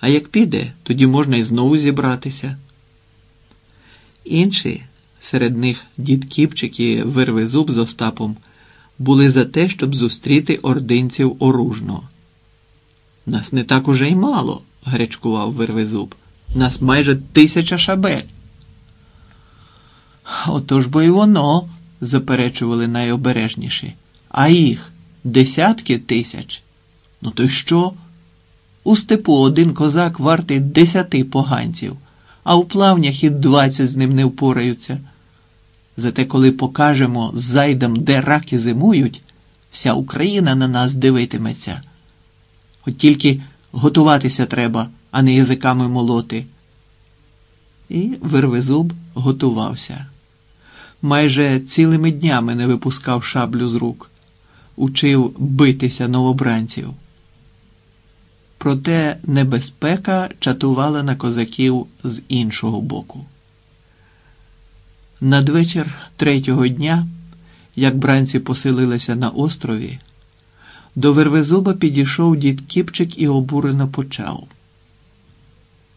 А як піде, тоді можна і знову зібратися. Інші, серед них дід Кіпчик і Вирвезуб з Остапом, були за те, щоб зустріти ординців оружно. Нас не так уже й мало, гарячкував Вирвезуб. Нас майже тисяча шабель. Отож бо й воно, заперечували найобережніші. А їх десятки тисяч. Ну то й що? У степу один козак вартий десяти поганців, а у плавнях і двадцять з ним не впораються. Зате, коли покажемо зайдам, де раки зимують, вся Україна на нас дивитиметься. От тільки готуватися треба, а не язиками молоти. І Вервезуб готувався. Майже цілими днями не випускав шаблю з рук, учив битися новобранців. Проте небезпека чатувала на козаків з іншого боку. Надвечір третього дня, як бранці поселилися на острові, до Вервезуба підійшов дід Кіпчик і обурено почав.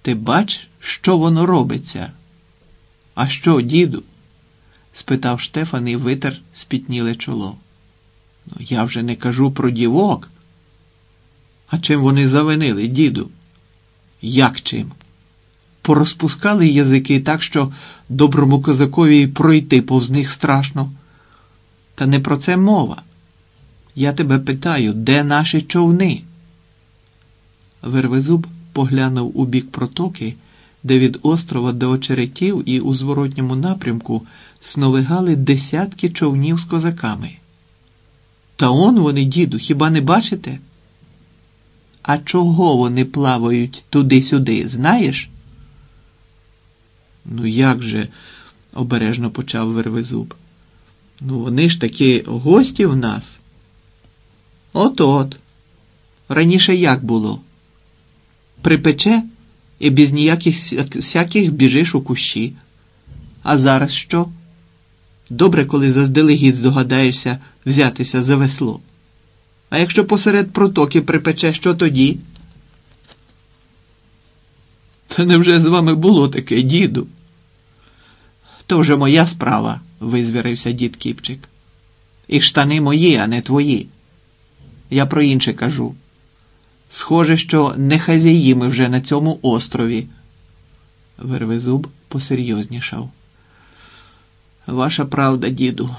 Ти бач, що воно робиться? А що, діду? спитав Штефан і витер спітніле чоло. Ну, я вже не кажу про дівок. А чим вони завинили, діду? Як чим? Порозпускали язики так, що доброму козакові пройти повз них страшно. Та не про це мова. Я тебе питаю, де наші човни? Вервезуб поглянув у бік протоки, де від острова до очеретів і у зворотньому напрямку сновигали десятки човнів з козаками. Та он вони, діду, хіба не бачите? А чого вони плавають туди-сюди, знаєш? Ну, як же, обережно почав Вервезуб. Ну, вони ж такі гості в нас. От-от. Раніше як було? Припече і без ніяких всяких біжиш у кущі. А зараз що? Добре, коли заздалегідь здогадаєшся взятися за весло. А якщо посеред протоки припече, що тоді? Та невже з вами було таке, діду? То вже моя справа, визвірився дід Кіпчик. І штани мої, а не твої. Я про інше кажу. Схоже, що не хазяї ми вже на цьому острові. Вервезуб посерйознішав. Ваша правда, діду.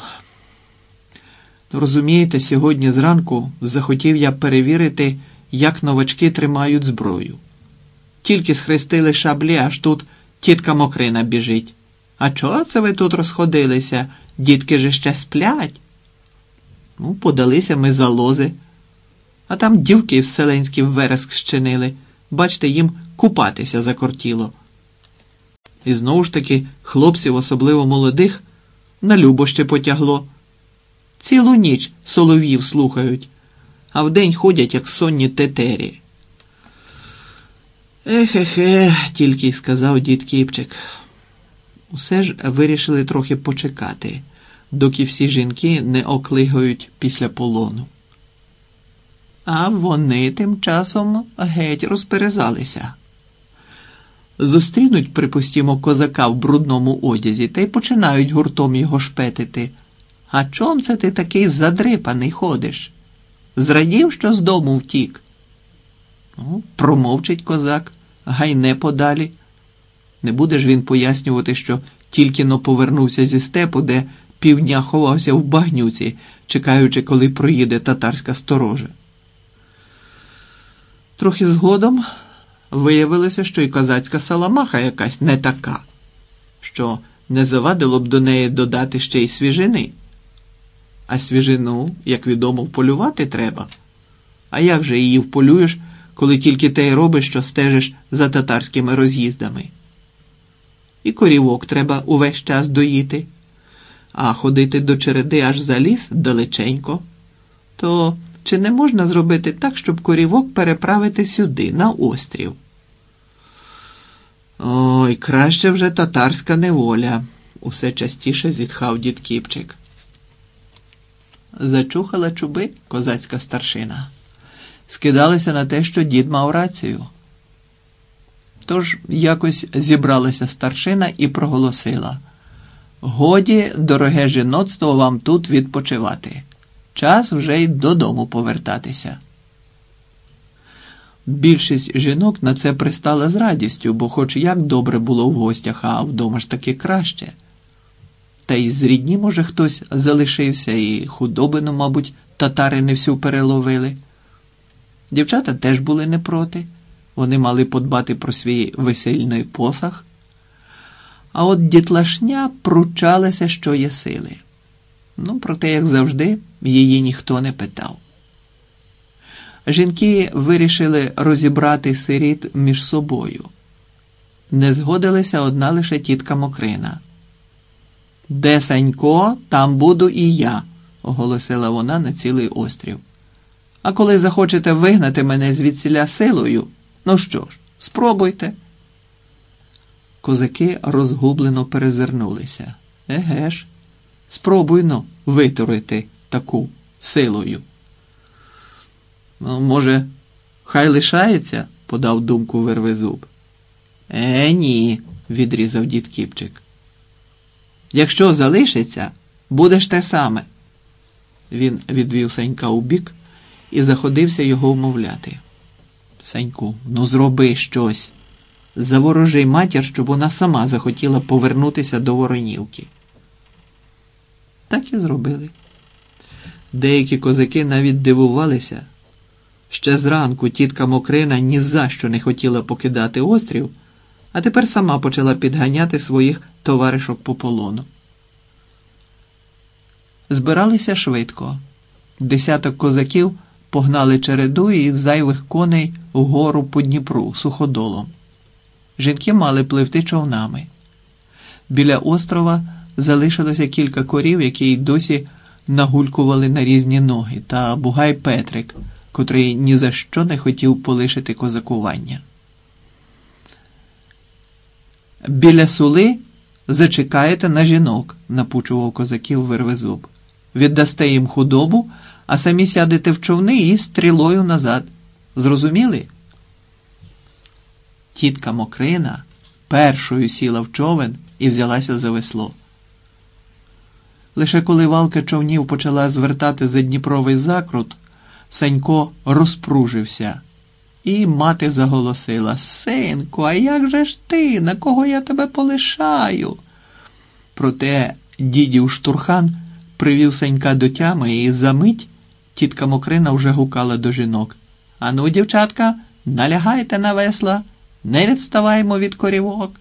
Розумієте, сьогодні зранку захотів я перевірити, як новачки тримають зброю. Тільки схрестили шаблі, аж тут тітка Мокрина біжить. А чого це ви тут розходилися? Дітки же ще сплять? Ну, подалися ми за лози. А там дівки вселенські вереск щинили. Бачте, їм купатися закортіло. І знову ж таки хлопців, особливо молодих, на любоще потягло. Цілу ніч солов'їв слухають, а вдень ходять, як сонні тетері. Ехе-хе, тільки й сказав дід Кіпчик. Усе ж вирішили трохи почекати, доки всі жінки не оклигають після полону. А вони тим часом геть розперезалися. Зустрінуть, припустімо, козака в брудному одязі та й починають гуртом його шпетити. А чом це ти такий задрипаний ходиш? Зрадів, що з дому втік? Ну, Промовчить козак, гайне подалі. Не буде ж він пояснювати, що тільки но повернувся зі степу, де півдня ховався в багнюці, чекаючи, коли проїде татарська сторожа. Трохи згодом виявилося, що і козацька саламаха якась не така, що не завадило б до неї додати ще й свіжини. А свіжину, як відомо, вполювати треба. А як же її вполюєш, коли тільки те й робиш, що стежиш за татарськими роз'їздами? І корівок треба увесь час доїти, а ходити до череди аж за ліс далеченько. То чи не можна зробити так, щоб корівок переправити сюди, на острів? Ой, краще вже татарська неволя, усе частіше зітхав дід Кіпчик. Зачухала чуби козацька старшина. Скидалися на те, що дід мав рацію. Тож якось зібралася старшина і проголосила: Годі, дороге жіноцтво, вам тут відпочивати. Час вже й додому повертатися. Більшість жінок на це пристала з радістю, бо хоч як добре було в гостях, а вдома ж таки краще. Та й з рідні, може, хтось залишився, і худобину, мабуть, татари не всю переловили. Дівчата теж були не проти, вони мали подбати про свій весельний посах. А от дітлашня пручалася, що є сили. Ну, проте, як завжди, її ніхто не питав. Жінки вирішили розібрати сиріт між собою. Не згодилася одна лише тітка Мокрина. Де Санько, там буду і я, оголосила вона на цілий острів. А коли захочете вигнати мене звідсіля силою, ну що ж, спробуйте. Козаки розгублено перезирнулися. Еге ж, спробуйно витурити таку силою. «Ну, може, хай лишається, подав думку Вервезуб. Е, ні, відрізав дід Кіпчик. Якщо залишиться, будеш те саме. Він відвів Санька у бік і заходився його вмовляти. Саньку, ну зроби щось. Заворожи матір, щоб вона сама захотіла повернутися до Воронівки. Так і зробили. Деякі козаки навіть дивувалися. Ще зранку тітка Мокрина ні за що не хотіла покидати острів, а тепер сама почала підганяти своїх товаришок по полону. Збиралися швидко. Десяток козаків погнали череду і зайвих коней вгору по Дніпру суходолом. Жінки мали пливти човнами. Біля острова залишилося кілька корів, які й досі нагулькували на різні ноги, та Бугай Петрик, котрий ні за що не хотів полишити козакування. Біля сули зачекаєте на жінок, напучував козаків Вервезуб. Віддасте їм худобу, а самі сядете в човни і стрілою назад. Зрозуміли? Тітка Мокрина першою сіла в човен і взялася за весло. Лише коли валка човнів почала звертати за Дніпровий закрут, Санько розпружився, і мати заголосила Синку, а як же ж ти? На кого я тебе полишаю? Проте дідів штурхан привів Санька до тями, і за мить тітка Мокрина вже гукала до жінок. Ану, дівчатка, налягайте на весла, не відставаймо від корівок.